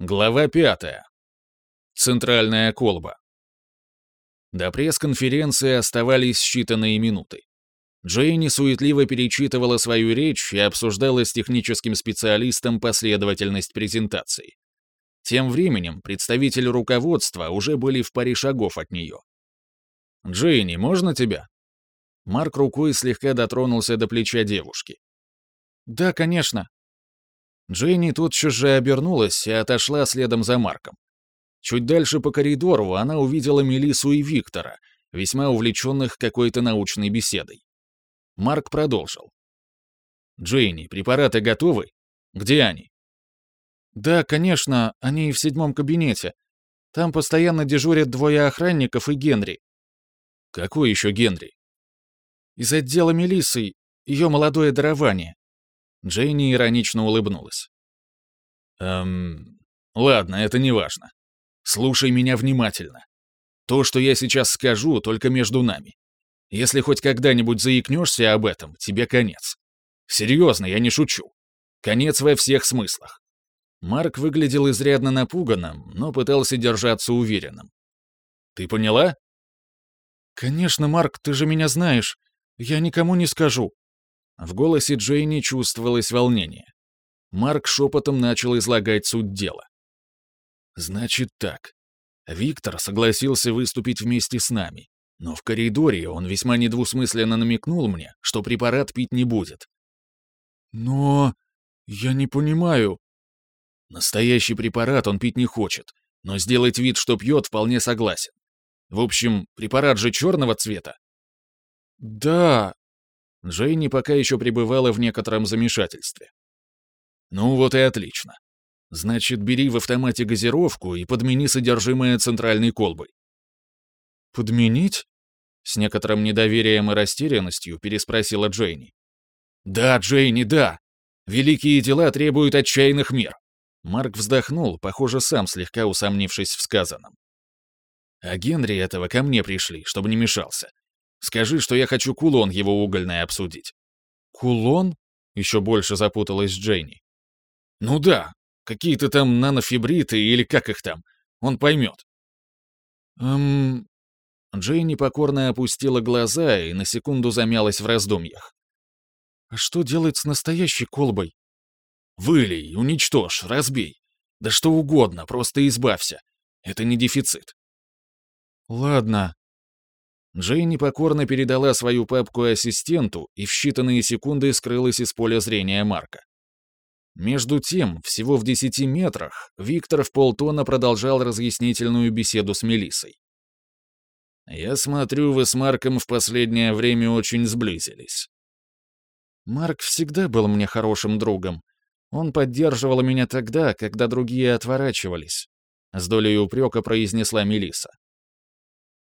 Глава пятая. Центральная колба. До пресс-конференции оставались считанные минуты. Джейни суетливо перечитывала свою речь и обсуждала с техническим специалистом последовательность презентации. Тем временем представители руководства уже были в паре шагов от нее. «Джейни, можно тебя?» Марк рукой слегка дотронулся до плеча девушки. «Да, конечно». Джейни тотчас же обернулась и отошла следом за Марком. Чуть дальше по коридору она увидела Мелису и Виктора, весьма увлеченных какой-то научной беседой. Марк продолжил. «Джейни, препараты готовы? Где они?» «Да, конечно, они в седьмом кабинете. Там постоянно дежурят двое охранников и Генри». «Какой еще Генри?» «Из отдела Мелиссы, ее молодое дарование». Джейни иронично улыбнулась. «Эм... Ладно, это не важно. Слушай меня внимательно. То, что я сейчас скажу, только между нами. Если хоть когда-нибудь заикнешься об этом, тебе конец. Серьезно, я не шучу. Конец во всех смыслах. Марк выглядел изрядно напуганным, но пытался держаться уверенным. «Ты поняла?» «Конечно, Марк, ты же меня знаешь. Я никому не скажу». В голосе Джейни чувствовалось волнение. Марк шепотом начал излагать суть дела. «Значит так. Виктор согласился выступить вместе с нами. Но в коридоре он весьма недвусмысленно намекнул мне, что препарат пить не будет. «Но... я не понимаю...» Настоящий препарат он пить не хочет, но сделать вид, что пьет, вполне согласен. В общем, препарат же черного цвета. «Да...» Джейни пока еще пребывала в некотором замешательстве. «Ну вот и отлично. Значит, бери в автомате газировку и подмени содержимое центральной колбы. «Подменить?» С некоторым недоверием и растерянностью переспросила Джейни. «Да, Джейни, да! Великие дела требуют отчаянных мер!» Марк вздохнул, похоже, сам слегка усомнившись в сказанном. «А Генри этого ко мне пришли, чтобы не мешался. Скажи, что я хочу кулон его угольный обсудить». «Кулон?» — еще больше запуталась Джейни. «Ну да, какие-то там нанофибриты или как их там. Он поймет». «Эм, Джейни покорно опустила глаза и на секунду замялась в раздумьях. «А что делать с настоящей колбой?» «Вылей, уничтожь, разбей. Да что угодно, просто избавься. Это не дефицит». «Ладно». Джейни покорно передала свою папку ассистенту и в считанные секунды скрылась из поля зрения Марка. Между тем, всего в десяти метрах, Виктор в полтона продолжал разъяснительную беседу с Мелиссой. Я смотрю, вы с Марком в последнее время очень сблизились. Марк всегда был мне хорошим другом. Он поддерживал меня тогда, когда другие отворачивались. С долей упрека произнесла Мелиса.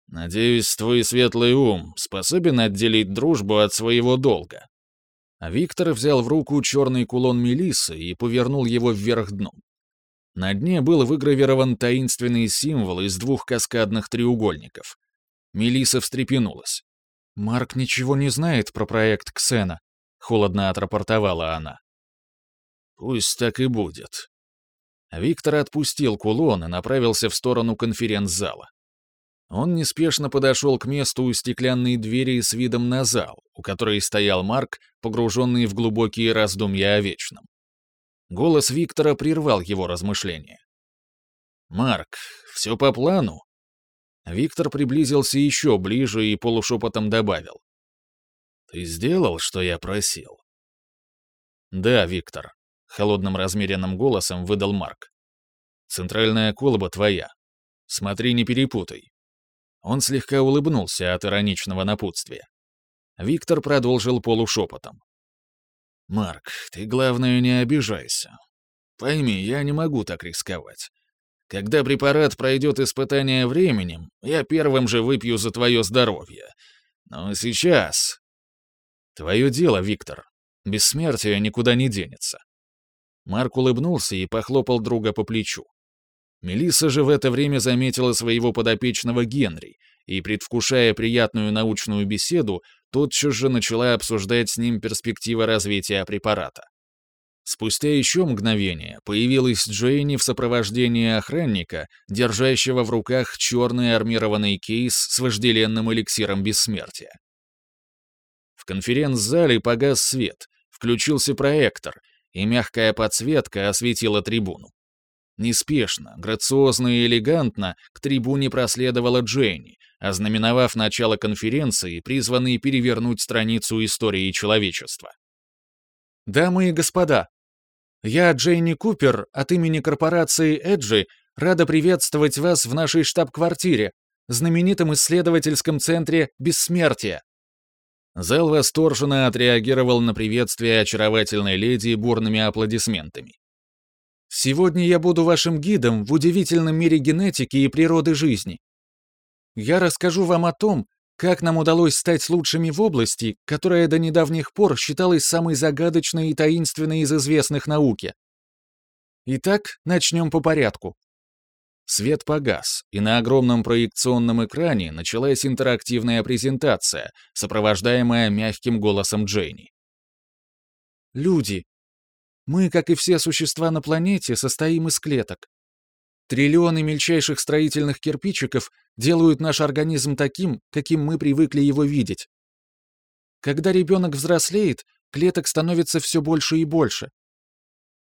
Надеюсь, твой светлый ум способен отделить дружбу от своего долга. А Виктор взял в руку черный кулон Мелисы и повернул его вверх дном. На дне был выгравирован таинственный символ из двух каскадных треугольников. Мелиса встрепенулась. «Марк ничего не знает про проект Ксена», — холодно отрапортовала она. «Пусть так и будет». Виктор отпустил кулон и направился в сторону конференц-зала. Он неспешно подошел к месту у стеклянной двери с видом на зал, у которой стоял Марк, погруженный в глубокие раздумья о вечном. Голос Виктора прервал его размышления. «Марк, все по плану?» Виктор приблизился еще ближе и полушепотом добавил. «Ты сделал, что я просил?» «Да, Виктор», — холодным размеренным голосом выдал Марк. «Центральная колба твоя. Смотри, не перепутай». Он слегка улыбнулся от ироничного напутствия. Виктор продолжил полушепотом. «Марк, ты, главное, не обижайся. Пойми, я не могу так рисковать. Когда препарат пройдет испытание временем, я первым же выпью за твое здоровье. Но сейчас... Твое дело, Виктор. Бессмертие никуда не денется. Марк улыбнулся и похлопал друга по плечу. Мелисса же в это время заметила своего подопечного Генри и, предвкушая приятную научную беседу, тотчас же начала обсуждать с ним перспективы развития препарата. Спустя еще мгновение появилась Джейни в сопровождении охранника, держащего в руках черный армированный кейс с вожделенным эликсиром бессмертия. В конференц-зале погас свет, включился проектор, и мягкая подсветка осветила трибуну. Неспешно, грациозно и элегантно к трибуне проследовала Джейни, ознаменовав начало конференции, призванной перевернуть страницу истории человечества. «Дамы и господа, я, Джейни Купер, от имени корпорации Эджи, рада приветствовать вас в нашей штаб-квартире, знаменитом исследовательском центре «Бессмертия». Зал восторженно отреагировал на приветствие очаровательной леди бурными аплодисментами. Сегодня я буду вашим гидом в удивительном мире генетики и природы жизни. Я расскажу вам о том, как нам удалось стать лучшими в области, которая до недавних пор считалась самой загадочной и таинственной из известных науке. Итак, начнем по порядку. Свет погас, и на огромном проекционном экране началась интерактивная презентация, сопровождаемая мягким голосом Джейни. Люди, мы, как и все существа на планете, состоим из клеток. Триллионы мельчайших строительных кирпичиков делают наш организм таким, каким мы привыкли его видеть. Когда ребенок взрослеет, клеток становится все больше и больше.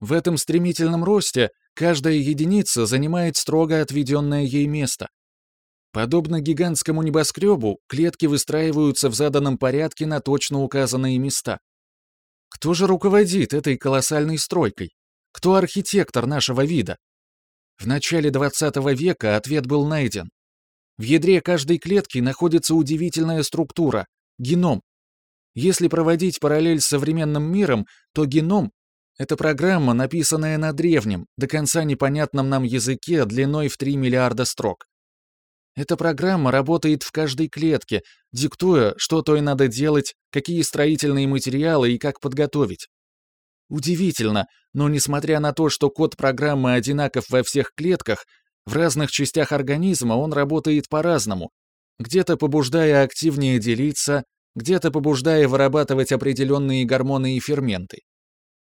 В этом стремительном росте каждая единица занимает строго отведенное ей место. Подобно гигантскому небоскребу, клетки выстраиваются в заданном порядке на точно указанные места. Кто же руководит этой колоссальной стройкой? Кто архитектор нашего вида? В начале 20 века ответ был найден. В ядре каждой клетки находится удивительная структура — геном. Если проводить параллель с современным миром, то геном — это программа, написанная на древнем, до конца непонятном нам языке длиной в 3 миллиарда строк. Эта программа работает в каждой клетке, диктуя, что то и надо делать, какие строительные материалы и как подготовить. Удивительно, но несмотря на то, что код программы одинаков во всех клетках, в разных частях организма он работает по-разному, где-то побуждая активнее делиться, где-то побуждая вырабатывать определенные гормоны и ферменты.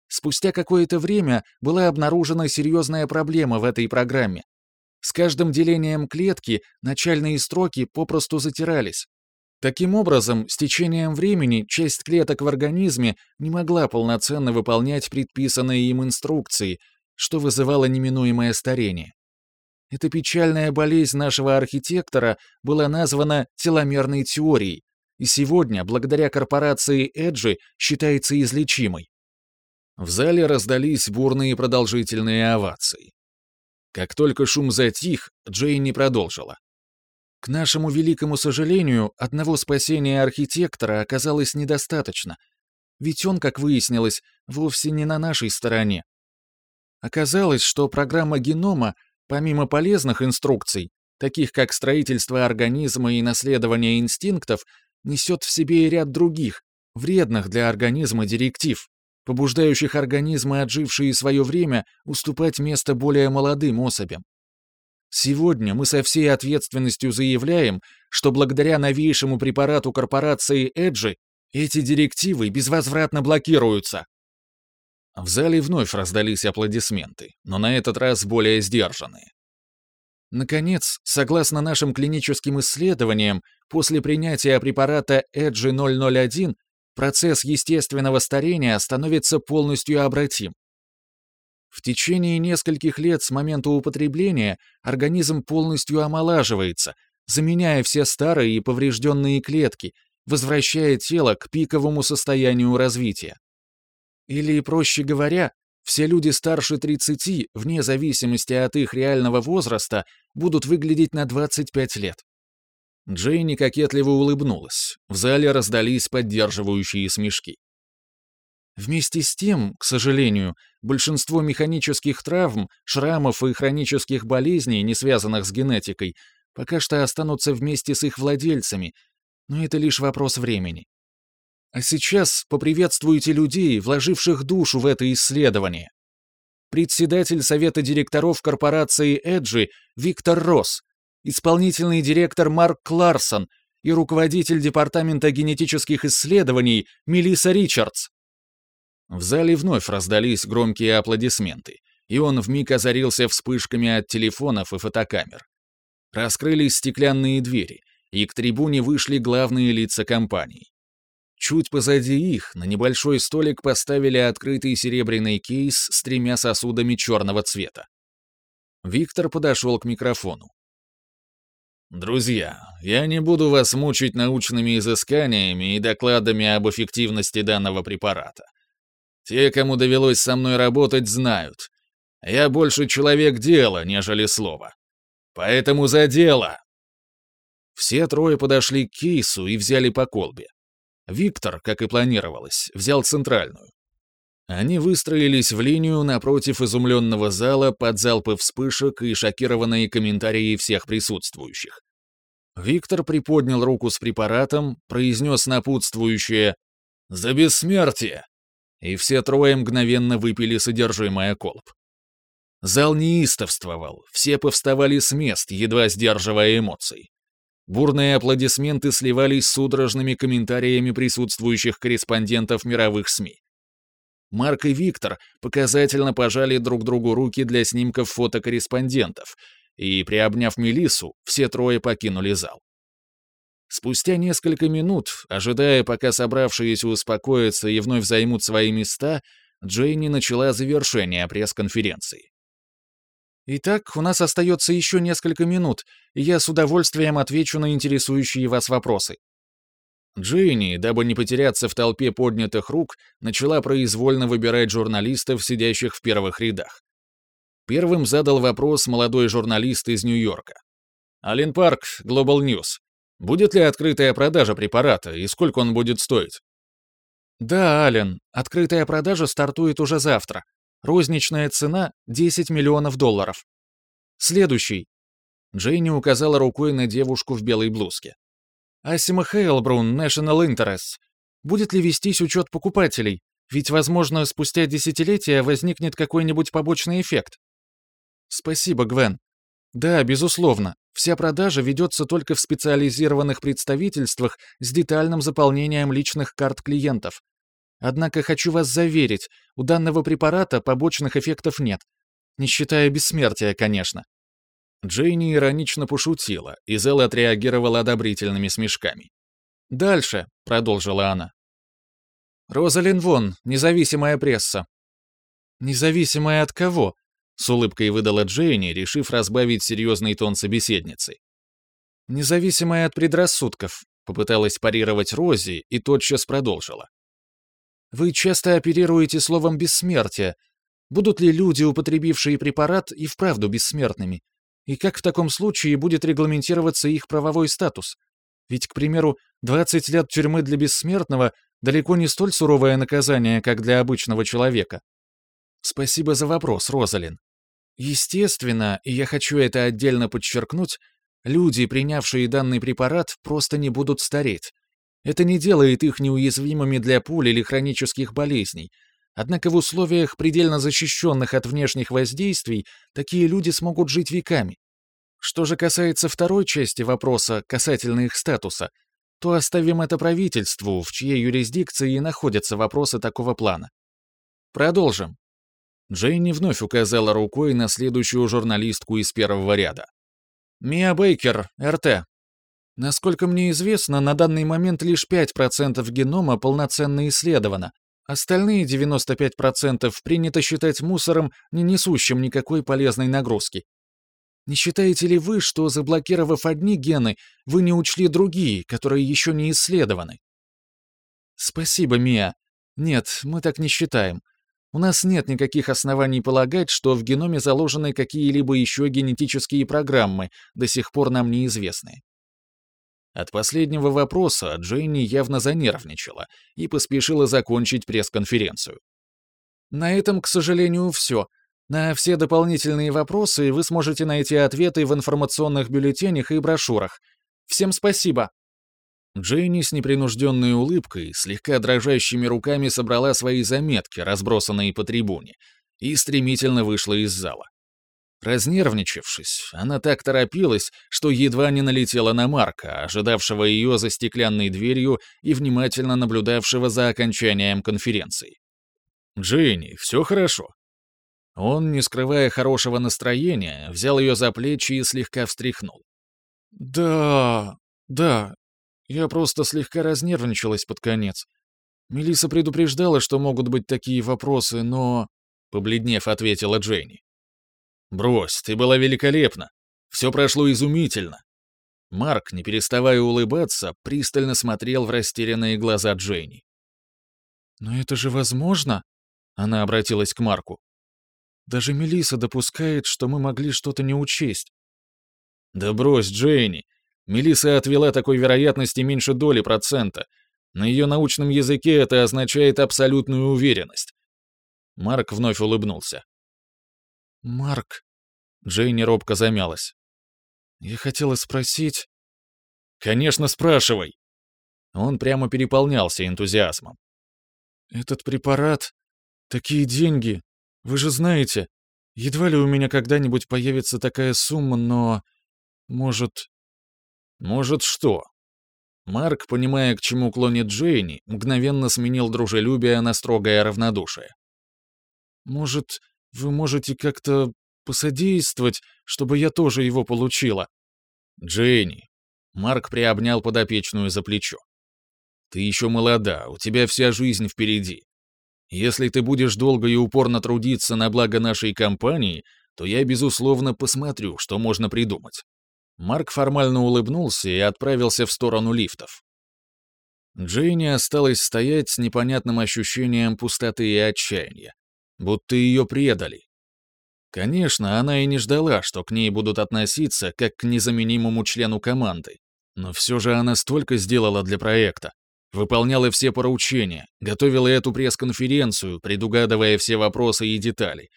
Спустя какое-то время была обнаружена серьезная проблема в этой программе. С каждым делением клетки начальные строки попросту затирались. Таким образом, с течением времени часть клеток в организме не могла полноценно выполнять предписанные им инструкции, что вызывало неминуемое старение. Эта печальная болезнь нашего архитектора была названа теломерной теорией, и сегодня, благодаря корпорации Эджи, считается излечимой. В зале раздались бурные продолжительные овации. Как только шум затих, Джейни продолжила. К нашему великому сожалению, одного спасения архитектора оказалось недостаточно, ведь он, как выяснилось, вовсе не на нашей стороне. Оказалось, что программа генома, помимо полезных инструкций, таких как строительство организма и наследование инстинктов, несет в себе и ряд других, вредных для организма директив побуждающих организмы, отжившие свое время, уступать место более молодым особям. Сегодня мы со всей ответственностью заявляем, что благодаря новейшему препарату корпорации Эджи эти директивы безвозвратно блокируются. В зале вновь раздались аплодисменты, но на этот раз более сдержанные. Наконец, согласно нашим клиническим исследованиям, после принятия препарата Эджи 001 процесс естественного старения становится полностью обратим. В течение нескольких лет с момента употребления организм полностью омолаживается, заменяя все старые и поврежденные клетки, возвращая тело к пиковому состоянию развития. Или, проще говоря, все люди старше 30, вне зависимости от их реального возраста, будут выглядеть на 25 лет. Джейни кокетливо улыбнулась. В зале раздались поддерживающие смешки. Вместе с тем, к сожалению, большинство механических травм, шрамов и хронических болезней, не связанных с генетикой, пока что останутся вместе с их владельцами, но это лишь вопрос времени. А сейчас поприветствуйте людей, вложивших душу в это исследование. Председатель совета директоров корпорации Эджи Виктор Росс, исполнительный директор Марк Кларсон и руководитель департамента генетических исследований Мелисса Ричардс. В зале вновь раздались громкие аплодисменты, и он вмиг озарился вспышками от телефонов и фотокамер. Раскрылись стеклянные двери, и к трибуне вышли главные лица компании. Чуть позади их на небольшой столик поставили открытый серебряный кейс с тремя сосудами черного цвета. Виктор подошел к микрофону. «Друзья, я не буду вас мучить научными изысканиями и докладами об эффективности данного препарата. Те, кому довелось со мной работать, знают. Я больше человек дела, нежели слова. Поэтому за дело!» Все трое подошли к кейсу и взяли по колбе. Виктор, как и планировалось, взял центральную. Они выстроились в линию напротив изумленного зала под залпы вспышек и шокированные комментарии всех присутствующих. Виктор приподнял руку с препаратом, произнес напутствующее «За бессмертие!» и все трое мгновенно выпили содержимое колб. Зал неистовствовал, все повставали с мест, едва сдерживая эмоций. Бурные аплодисменты сливались с судорожными комментариями присутствующих корреспондентов мировых СМИ. Марк и Виктор показательно пожали друг другу руки для снимков фотокорреспондентов, и, приобняв Мелису, все трое покинули зал. Спустя несколько минут, ожидая, пока собравшиеся успокоятся и вновь займут свои места, Джейни начала завершение пресс-конференции. Итак, у нас остается еще несколько минут, и я с удовольствием отвечу на интересующие вас вопросы. Джейни, дабы не потеряться в толпе поднятых рук, начала произвольно выбирать журналистов, сидящих в первых рядах. Первым задал вопрос молодой журналист из Нью-Йорка. «Ален Парк, Global News. Будет ли открытая продажа препарата и сколько он будет стоить?» «Да, Ален, открытая продажа стартует уже завтра. Розничная цена — 10 миллионов долларов. Следующий. Джейни указала рукой на девушку в белой блузке. Асима Хейлбрун, National Interest. Будет ли вестись учет покупателей? Ведь, возможно, спустя десятилетия возникнет какой-нибудь побочный эффект. Спасибо, Гвен. Да, безусловно. Вся продажа ведется только в специализированных представительствах с детальным заполнением личных карт клиентов. Однако хочу вас заверить, у данного препарата побочных эффектов нет. Не считая бессмертия, конечно. Джейни иронично пошутила, и Зел отреагировал одобрительными смешками. «Дальше», — продолжила она. «Розалин Вон, независимая пресса». «Независимая от кого?» — с улыбкой выдала Джейни, решив разбавить серьезный тон собеседницы. «Независимая от предрассудков», — попыталась парировать Рози и тотчас продолжила. Вы часто оперируете словом «бессмертие». Будут ли люди, употребившие препарат, и вправду бессмертными? И как в таком случае будет регламентироваться их правовой статус? Ведь, к примеру, 20 лет тюрьмы для бессмертного далеко не столь суровое наказание, как для обычного человека. Спасибо за вопрос, Розалин. Естественно, и я хочу это отдельно подчеркнуть, люди, принявшие данный препарат, просто не будут стареть. Это не делает их неуязвимыми для пуль или хронических болезней. Однако в условиях, предельно защищенных от внешних воздействий, такие люди смогут жить веками. Что же касается второй части вопроса, касательно их статуса, то оставим это правительству, в чьей юрисдикции находятся вопросы такого плана. Продолжим. Джейни вновь указала рукой на следующую журналистку из первого ряда. «Мия Бейкер, РТ. Насколько мне известно, на данный момент лишь 5% генома полноценно исследовано. Остальные 95% принято считать мусором, не несущим никакой полезной нагрузки. Не считаете ли вы, что заблокировав одни гены, вы не учли другие, которые еще не исследованы? Спасибо, Мия. Нет, мы так не считаем. У нас нет никаких оснований полагать, что в геноме заложены какие-либо еще генетические программы, до сих пор нам неизвестные. От последнего вопроса Дженни явно занервничала и поспешила закончить пресс-конференцию. На этом, к сожалению, все. На все дополнительные вопросы вы сможете найти ответы в информационных бюллетенях и брошюрах. Всем спасибо. Дженни с непринужденной улыбкой, слегка дрожащими руками собрала свои заметки, разбросанные по трибуне, и стремительно вышла из зала. Разнервничавшись, она так торопилась, что едва не налетела на Марка, ожидавшего ее за стеклянной дверью и внимательно наблюдавшего за окончанием конференции. Дженни, все хорошо». Он, не скрывая хорошего настроения, взял ее за плечи и слегка встряхнул. «Да, да, я просто слегка разнервничалась под конец. Мелиса предупреждала, что могут быть такие вопросы, но...» Побледнев, ответила Дженни. «Брось, ты была великолепна. Все прошло изумительно». Марк, не переставая улыбаться, пристально смотрел в растерянные глаза Дженни. «Но это же возможно?» Она обратилась к Марку. «Даже Мелиса допускает, что мы могли что-то не учесть». «Да брось, Дженни. Мелиса отвела такой вероятности меньше доли процента. На ее научном языке это означает абсолютную уверенность». Марк вновь улыбнулся. «Марк...» Дженни робко замялась. «Я хотела спросить...» «Конечно, спрашивай!» Он прямо переполнялся энтузиазмом. «Этот препарат... Такие деньги... Вы же знаете, едва ли у меня когда-нибудь появится такая сумма, но... Может...» «Может, что?» Марк, понимая, к чему клонит Джейни, мгновенно сменил дружелюбие на строгое равнодушие. «Может, вы можете как-то посодействовать, чтобы я тоже его получила?» «Дженни!» Марк приобнял подопечную за плечо. «Ты еще молода, у тебя вся жизнь впереди. Если ты будешь долго и упорно трудиться на благо нашей компании, то я, безусловно, посмотрю, что можно придумать». Марк формально улыбнулся и отправился в сторону лифтов. Джейни осталась стоять с непонятным ощущением пустоты и отчаяния, будто ее предали. Конечно, она и не ждала, что к ней будут относиться как к незаменимому члену команды, но все же она столько сделала для проекта. Выполняла все поручения, готовила эту пресс-конференцию, предугадывая все вопросы и детали.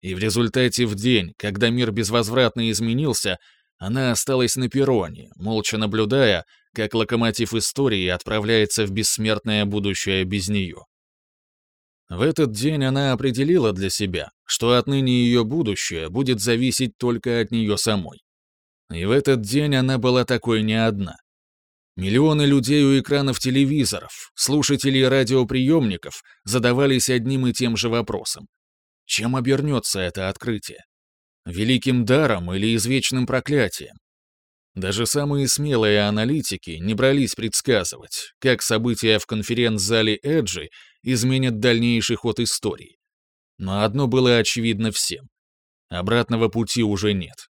И в результате в день, когда мир безвозвратно изменился, она осталась на перроне, молча наблюдая, как локомотив истории отправляется в бессмертное будущее без нее. В этот день она определила для себя, что отныне ее будущее будет зависеть только от нее самой. И в этот день она была такой не одна. Миллионы людей у экранов телевизоров, слушателей радиоприемников задавались одним и тем же вопросом. Чем обернется это открытие? Великим даром или извечным проклятием? Даже самые смелые аналитики не брались предсказывать, как события в конференц-зале Эджи изменят дальнейший ход истории. Но одно было очевидно всем. Обратного пути уже нет.